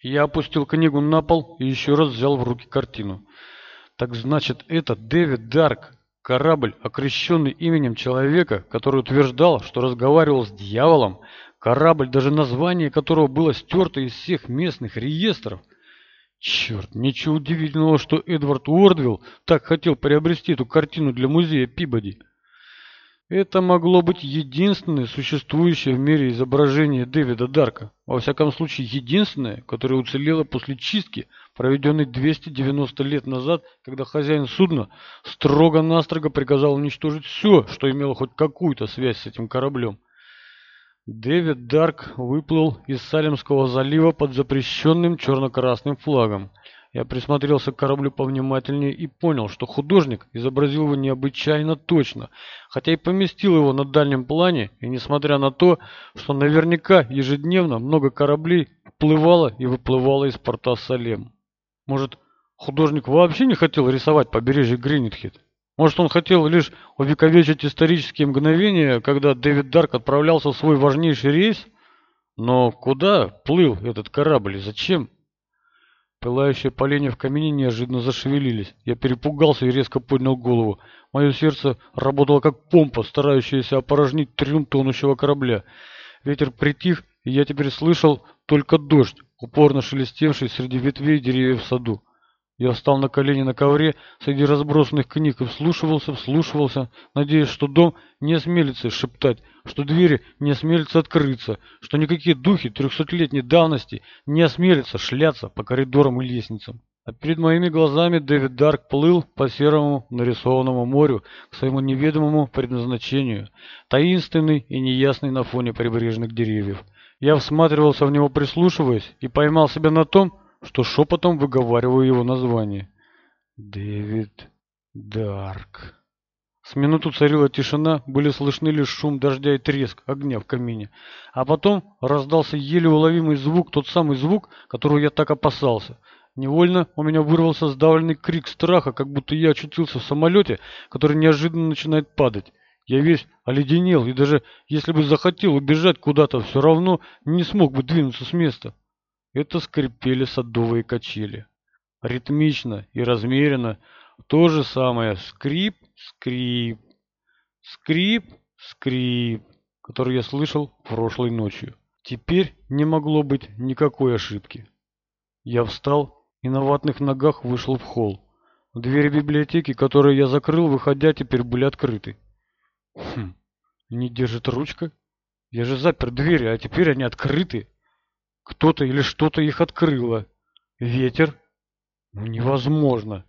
Я опустил книгу на пол и еще раз взял в руки картину. Так значит, это Дэвид Дарк, корабль, окрещенный именем человека, который утверждал, что разговаривал с дьяволом, корабль, даже название которого было стерто из всех местных реестров. Черт, ничего удивительного, что Эдвард Уордвилл так хотел приобрести эту картину для музея Пибоди. Это могло быть единственное существующее в мире изображение Дэвида Дарка. Во всяком случае, единственное, которое уцелело после чистки, проведенной 290 лет назад, когда хозяин судна строго-настрого приказал уничтожить все, что имело хоть какую-то связь с этим кораблем. Дэвид Дарк выплыл из Салемского залива под запрещенным черно-красным флагом. Я присмотрелся к кораблю повнимательнее и понял, что художник изобразил его необычайно точно, хотя и поместил его на дальнем плане, и несмотря на то, что наверняка ежедневно много кораблей вплывало и выплывало из порта Салем. Может, художник вообще не хотел рисовать побережье Гринитхит? Может, он хотел лишь увековечить исторические мгновения, когда Дэвид Дарк отправлялся в свой важнейший рейс? Но куда плыл этот корабль и зачем? Пылающие поленья в камине неожиданно зашевелились. Я перепугался и резко поднял голову. Мое сердце работало как помпа, старающаяся опорожнить трюм тонущего корабля. Ветер притих, и я теперь слышал только дождь, упорно шелестевший среди ветвей деревьев в саду. Я встал на колени на ковре среди разбросанных книг и вслушивался, вслушивался, надеясь, что дом не осмелится шептать, что двери не осмелятся открыться, что никакие духи трехсотлетней давности не осмелятся шляться по коридорам и лестницам. А перед моими глазами Дэвид Дарк плыл по серому нарисованному морю к своему неведомому предназначению, таинственный и неясный на фоне прибрежных деревьев. Я всматривался в него прислушиваясь и поймал себя на том, что шепотом выговариваю его название. Дэвид Дарк. С минуту царила тишина, были слышны лишь шум дождя и треск огня в камине. А потом раздался еле уловимый звук, тот самый звук, которого я так опасался. Невольно у меня вырвался сдавленный крик страха, как будто я очутился в самолете, который неожиданно начинает падать. Я весь оледенел, и даже если бы захотел убежать куда-то, все равно не смог бы двинуться с места. Это скрипели садовые качели. Ритмично и размеренно то же самое скрип, скрип, скрип, скрип, который я слышал прошлой ночью. Теперь не могло быть никакой ошибки. Я встал и на ватных ногах вышел в холл. Двери библиотеки, которые я закрыл, выходя, теперь были открыты. Хм, не держит ручка? Я же запер двери, а теперь они открыты. Кто-то или что-то их открыло. Ветер? Ну, невозможно.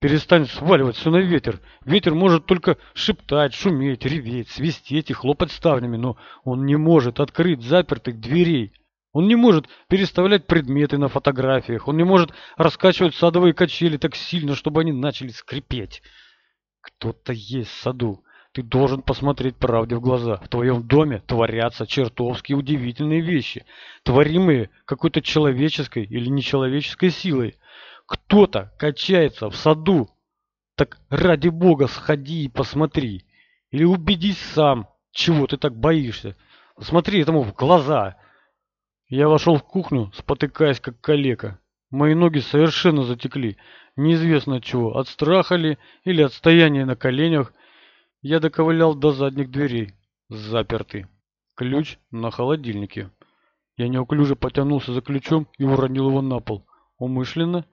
Перестань сваливать все на ветер. Ветер может только шептать, шуметь, реветь, свистеть и хлопать ставнями, но он не может открыть запертых дверей. Он не может переставлять предметы на фотографиях. Он не может раскачивать садовые качели так сильно, чтобы они начали скрипеть. Кто-то есть в саду. Ты должен посмотреть правде в глаза. В твоем доме творятся чертовски удивительные вещи, творимые какой-то человеческой или нечеловеческой силой. Кто-то качается в саду. Так ради бога сходи и посмотри. Или убедись сам, чего ты так боишься. Смотри этому в глаза. Я вошел в кухню, спотыкаясь как калека. Мои ноги совершенно затекли. Неизвестно от чего, от страха ли или от стояния на коленях. Я доковылял до задних дверей. Заперты. Ключ на холодильнике. Я неуклюже потянулся за ключом и уронил его на пол. Умышленно?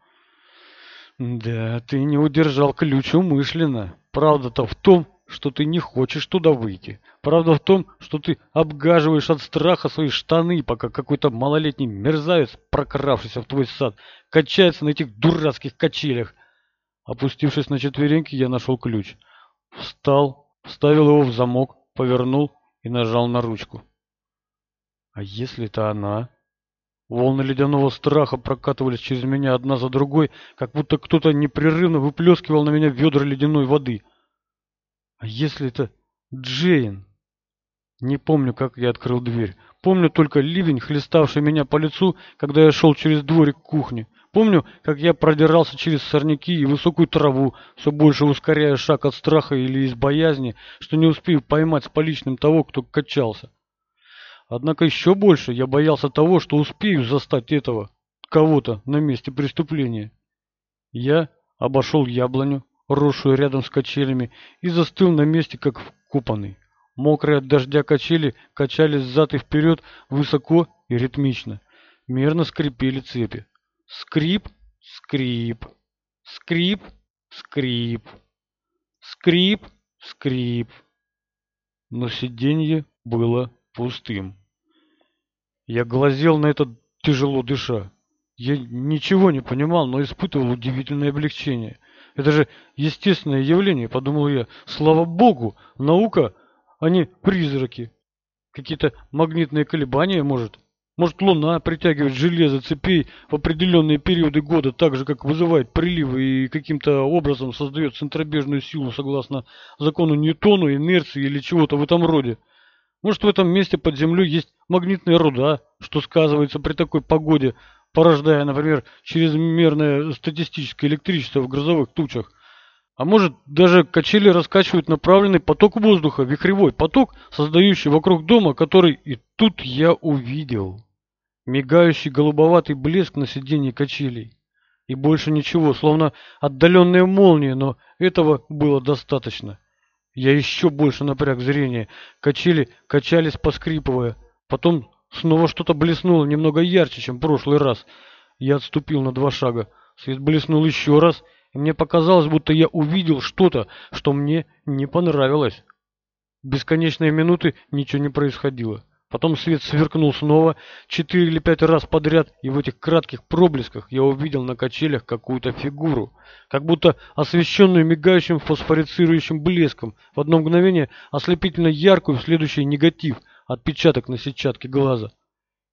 Да, ты не удержал ключ умышленно. Правда-то в том, что ты не хочешь туда выйти. Правда в том, что ты обгаживаешь от страха свои штаны, пока какой-то малолетний мерзавец, прокравшийся в твой сад, качается на этих дурацких качелях. Опустившись на четвереньки, я нашел ключ. Встал, вставил его в замок, повернул и нажал на ручку. А если это она? Волны ледяного страха прокатывались через меня одна за другой, как будто кто-то непрерывно выплескивал на меня ведра ледяной воды. А если это Джейн? Не помню, как я открыл дверь. Помню только ливень, хлеставший меня по лицу, когда я шел через дворик кухни. Помню, как я продирался через сорняки и высокую траву, все больше ускоряя шаг от страха или из боязни, что не успею поймать с поличным того, кто качался. Однако еще больше я боялся того, что успею застать этого, кого-то на месте преступления. Я обошел яблоню, росшую рядом с качелями, и застыл на месте, как вкопанный. Мокрые от дождя качели качались взад и вперед высоко и ритмично. Мерно скрипели цепи. Скрип, скрип, скрип, скрип, скрип, скрип. Но сиденье было пустым. Я глазел на это тяжело дыша. Я ничего не понимал, но испытывал удивительное облегчение. Это же естественное явление, подумал я. Слава богу, наука а не призраки. Какие-то магнитные колебания, может. Может, Луна притягивает железо цепей в определенные периоды года, так же, как вызывает приливы и каким-то образом создает центробежную силу согласно закону Ньютону, инерции или чего-то в этом роде. Может, в этом месте под землей есть магнитная руда, что сказывается при такой погоде, порождая, например, чрезмерное статистическое электричество в грозовых тучах. А может, даже качели раскачивают направленный поток воздуха, вихревой поток, создающий вокруг дома, который и тут я увидел. Мигающий голубоватый блеск на сиденье качелей. И больше ничего, словно отдаленные молнии, но этого было достаточно. Я еще больше напряг зрение. Качели качались, поскрипывая. Потом снова что-то блеснуло немного ярче, чем в прошлый раз. Я отступил на два шага. Свет блеснул еще раз — мне показалось, будто я увидел что-то, что мне не понравилось. Бесконечные минуты ничего не происходило. Потом свет сверкнул снова, четыре или пять раз подряд, и в этих кратких проблесках я увидел на качелях какую-то фигуру, как будто освещенную мигающим фосфорицирующим блеском, в одно мгновение ослепительно яркую, в следующий негатив, отпечаток на сетчатке глаза.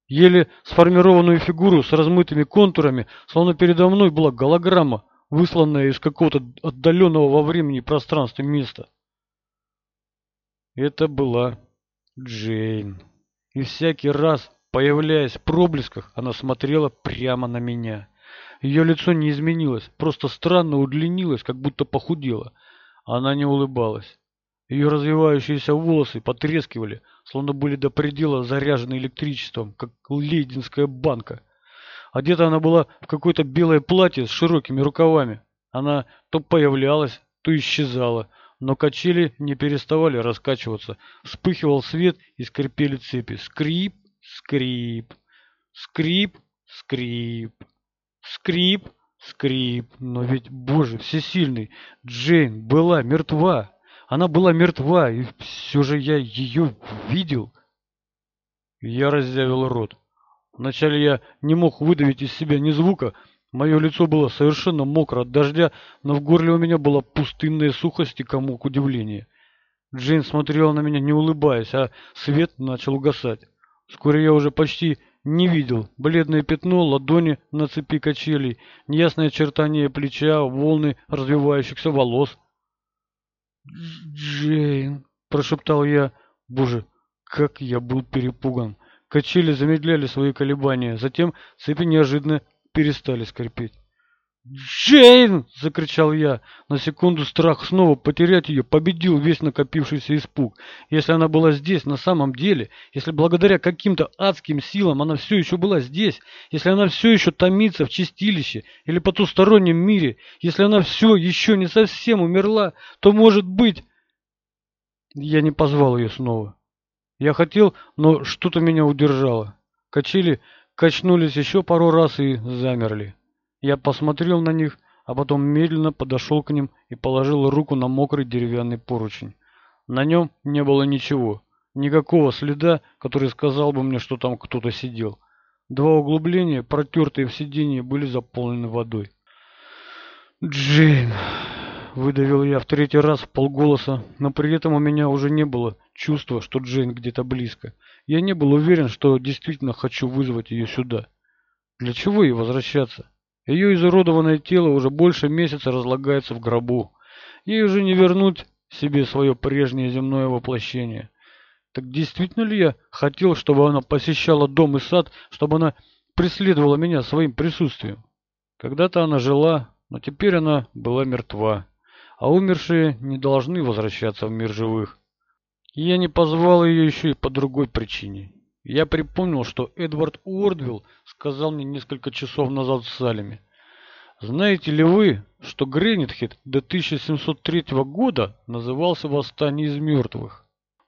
Еле сформированную фигуру с размытыми контурами, словно передо мной была голограмма, высланное из какого-то отдаленного во времени и пространстве места. Это была Джейн. И всякий раз, появляясь в проблесках, она смотрела прямо на меня. Ее лицо не изменилось, просто странно удлинилось, как будто похудело. Она не улыбалась. Ее развивающиеся волосы потрескивали, словно были до предела заряжены электричеством, как лейдинская банка. Одета она была в какое-то белое платье с широкими рукавами. Она то появлялась, то исчезала, но качели не переставали раскачиваться. Вспыхивал свет и скрипели цепи. Скрип, скрип, скрип, скрип, скрип, скрип. Но ведь, боже, всесильный, Джейн была мертва. Она была мертва, и все же я ее видел. Я разъявил рот. Вначале я не мог выдавить из себя ни звука. Мое лицо было совершенно мокро от дождя, но в горле у меня была пустынная сухость и комок удивления. Джейн смотрела на меня, не улыбаясь, а свет начал угасать. Вскоре я уже почти не видел. Бледное пятно, ладони на цепи качелей, неясное очертание плеча, волны развивающихся волос. «Джейн!» – прошептал я. Боже, как я был перепуган. Качели замедляли свои колебания, затем цепи неожиданно перестали скрипеть. «Джейн!» — закричал я. На секунду страх снова потерять ее победил весь накопившийся испуг. Если она была здесь на самом деле, если благодаря каким-то адским силам она все еще была здесь, если она все еще томится в чистилище или потустороннем мире, если она все еще не совсем умерла, то, может быть... Я не позвал ее снова. Я хотел, но что-то меня удержало. Качели качнулись еще пару раз и замерли. Я посмотрел на них, а потом медленно подошел к ним и положил руку на мокрый деревянный поручень. На нем не было ничего, никакого следа, который сказал бы мне, что там кто-то сидел. Два углубления, протертые в сиденье, были заполнены водой. «Джейн!» выдавил я в третий раз в полголоса, но при этом у меня уже не было чувства, что Джейн где-то близко. Я не был уверен, что действительно хочу вызвать ее сюда. Для чего ей возвращаться? Ее изуродованное тело уже больше месяца разлагается в гробу. Ей уже не вернуть себе свое прежнее земное воплощение. Так действительно ли я хотел, чтобы она посещала дом и сад, чтобы она преследовала меня своим присутствием? Когда-то она жила, но теперь она была мертва а умершие не должны возвращаться в мир живых. Я не позвал ее еще и по другой причине. я припомнил, что Эдвард Уордвилл сказал мне несколько часов назад в Салеме. Знаете ли вы, что Гренитхед до 1703 года назывался «Восстание из мертвых»?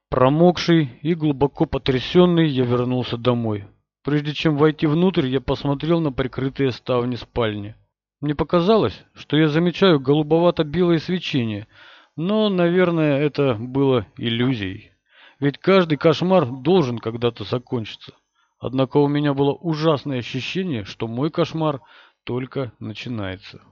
Промокший и глубоко потрясенный я вернулся домой. Прежде чем войти внутрь, я посмотрел на прикрытые ставни спальни. Мне показалось, что я замечаю голубовато-белое свечение, но, наверное, это было иллюзией. Ведь каждый кошмар должен когда-то закончиться. Однако у меня было ужасное ощущение, что мой кошмар только начинается.